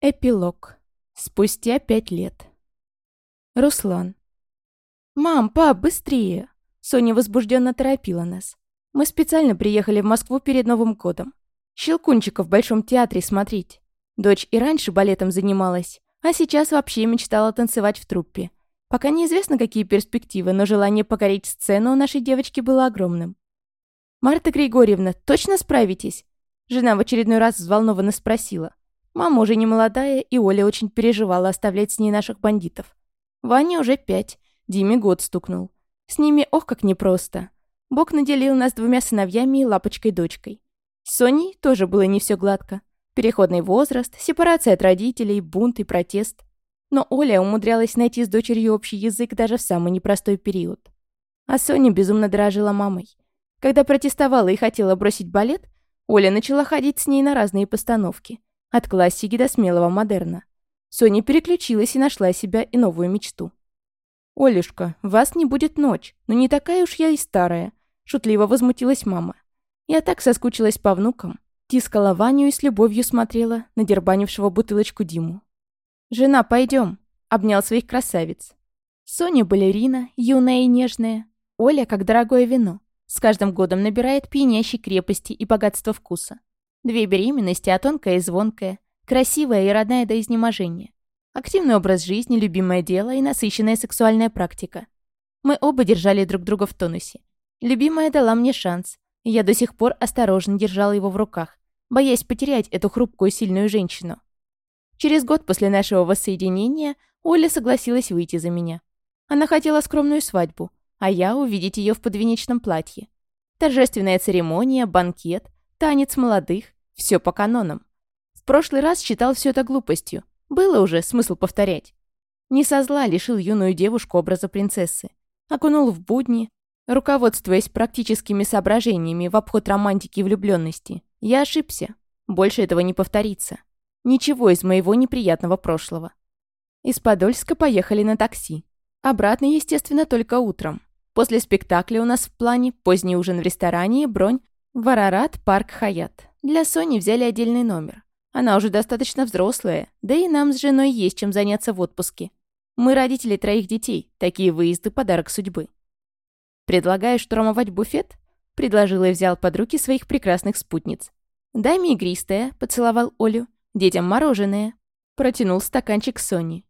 Эпилог. Спустя пять лет. Руслан. «Мам, пап, быстрее!» Соня возбужденно торопила нас. Мы специально приехали в Москву перед Новым годом. Щелкунчика в Большом театре смотреть. Дочь и раньше балетом занималась, а сейчас вообще мечтала танцевать в труппе. Пока неизвестно, какие перспективы, но желание покорить сцену у нашей девочки было огромным. «Марта Григорьевна, точно справитесь?» Жена в очередной раз взволнованно спросила. Мама уже не молодая, и Оля очень переживала оставлять с ней наших бандитов. Ваня уже пять, Диме год стукнул. С ними ох как непросто. Бог наделил нас двумя сыновьями и лапочкой-дочкой. С Соней тоже было не все гладко. Переходный возраст, сепарация от родителей, бунт и протест. Но Оля умудрялась найти с дочерью общий язык даже в самый непростой период. А Соня безумно дорожила мамой. Когда протестовала и хотела бросить балет, Оля начала ходить с ней на разные постановки. От классики до смелого модерна. Соня переключилась и нашла себя и новую мечту. «Олюшка, вас не будет ночь, но не такая уж я и старая», — шутливо возмутилась мама. Я так соскучилась по внукам. Тискала Ваню и с любовью смотрела на дербанившего бутылочку Диму. «Жена, пойдем, обнял своих красавиц. Соня балерина, юная и нежная. Оля как дорогое вино. С каждым годом набирает пьянящей крепости и богатства вкуса. Две беременности, а тонкая и звонкая. Красивая и родная до изнеможения. Активный образ жизни, любимое дело и насыщенная сексуальная практика. Мы оба держали друг друга в тонусе. Любимая дала мне шанс, и я до сих пор осторожно держала его в руках, боясь потерять эту хрупкую сильную женщину. Через год после нашего воссоединения Оля согласилась выйти за меня. Она хотела скромную свадьбу, а я увидеть ее в подвенечном платье. Торжественная церемония, банкет, Танец молодых, все по канонам. В прошлый раз считал все это глупостью. Было уже смысл повторять. Не со зла лишил юную девушку образа принцессы. Окунул в будни, руководствуясь практическими соображениями в обход романтики и влюбленности. Я ошибся. Больше этого не повторится. Ничего из моего неприятного прошлого. Из Подольска поехали на такси. Обратно, естественно, только утром. После спектакля у нас в плане поздний ужин в ресторане и бронь Варарат, парк Хаят. Для Сони взяли отдельный номер. Она уже достаточно взрослая, да и нам с женой есть чем заняться в отпуске. Мы родители троих детей, такие выезды – подарок судьбы. «Предлагаю штурмовать буфет?» – предложил и взял под руки своих прекрасных спутниц. «Даме игристое», – поцеловал Олю. «Детям мороженое». Протянул стаканчик Сони.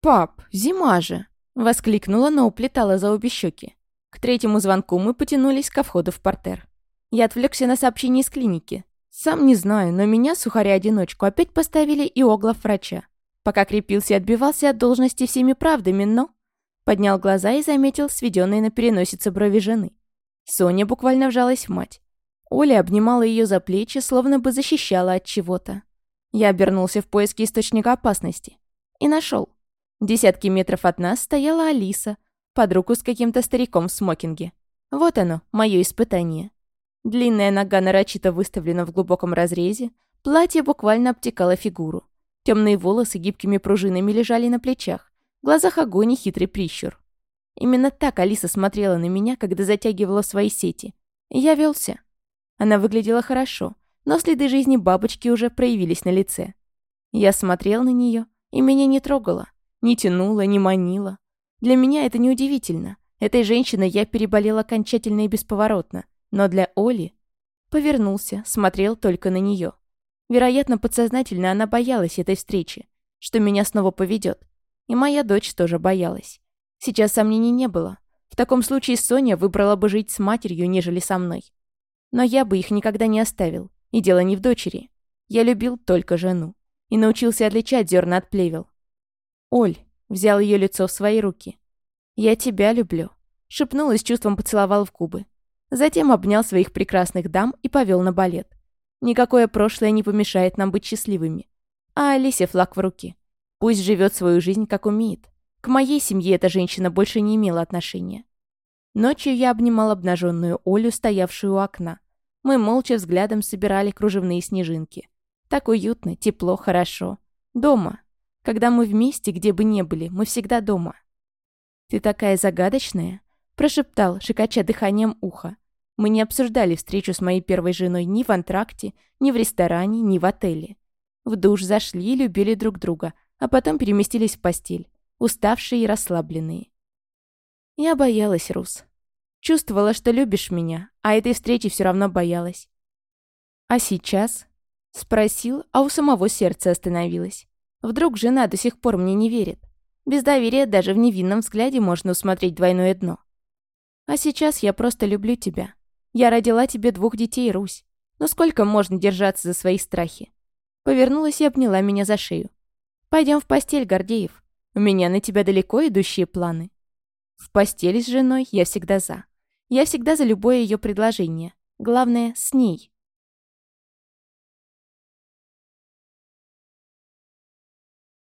«Пап, зима же!» – воскликнула, но уплетала за обе щеки. К третьему звонку мы потянулись ко входу в портер. Я отвлекся на сообщение из клиники. Сам не знаю, но меня, сухаря-одиночку, опять поставили и оглав врача. Пока крепился и отбивался от должности всеми правдами, но... Поднял глаза и заметил сведенные на переносице брови жены. Соня буквально вжалась в мать. Оля обнимала ее за плечи, словно бы защищала от чего-то. Я обернулся в поиске источника опасности. И нашел. Десятки метров от нас стояла Алиса, под руку с каким-то стариком в смокинге. Вот оно, мое испытание. Длинная нога нарочито выставлена в глубоком разрезе, платье буквально обтекало фигуру. Темные волосы гибкими пружинами лежали на плечах, в глазах огонь и хитрый прищур. Именно так Алиса смотрела на меня, когда затягивала свои сети. И я велся. Она выглядела хорошо, но следы жизни бабочки уже проявились на лице. Я смотрел на нее, и меня не трогало, не тянуло, не манило. Для меня это неудивительно. Этой женщиной я переболел окончательно и бесповоротно. Но для Оли... Повернулся, смотрел только на нее. Вероятно, подсознательно она боялась этой встречи, что меня снова поведет. И моя дочь тоже боялась. Сейчас сомнений не было. В таком случае Соня выбрала бы жить с матерью, нежели со мной. Но я бы их никогда не оставил. И дело не в дочери. Я любил только жену. И научился отличать зерна от плевел. «Оль», — взял ее лицо в свои руки. «Я тебя люблю», — шепнул и с чувством поцеловал в губы. Затем обнял своих прекрасных дам и повел на балет. Никакое прошлое не помешает нам быть счастливыми. А Алисе флаг в руки. Пусть живет свою жизнь, как умеет. К моей семье эта женщина больше не имела отношения. Ночью я обнимал обнаженную Олю, стоявшую у окна. Мы молча взглядом собирали кружевные снежинки. Так уютно, тепло, хорошо. Дома. Когда мы вместе, где бы ни были, мы всегда дома. «Ты такая загадочная», — прошептал, шикача дыханием уха. Мы не обсуждали встречу с моей первой женой ни в антракте, ни в ресторане, ни в отеле. В душ зашли и любили друг друга, а потом переместились в постель, уставшие и расслабленные. Я боялась, Рус. Чувствовала, что любишь меня, а этой встречи все равно боялась. А сейчас? Спросил, а у самого сердце остановилось. Вдруг жена до сих пор мне не верит. Без доверия даже в невинном взгляде можно усмотреть двойное дно. А сейчас я просто люблю тебя. Я родила тебе двух детей, Русь. Но сколько можно держаться за свои страхи? Повернулась и обняла меня за шею. Пойдем в постель, Гордеев. У меня на тебя далеко идущие планы. В постели с женой я всегда за. Я всегда за любое ее предложение. Главное, с ней.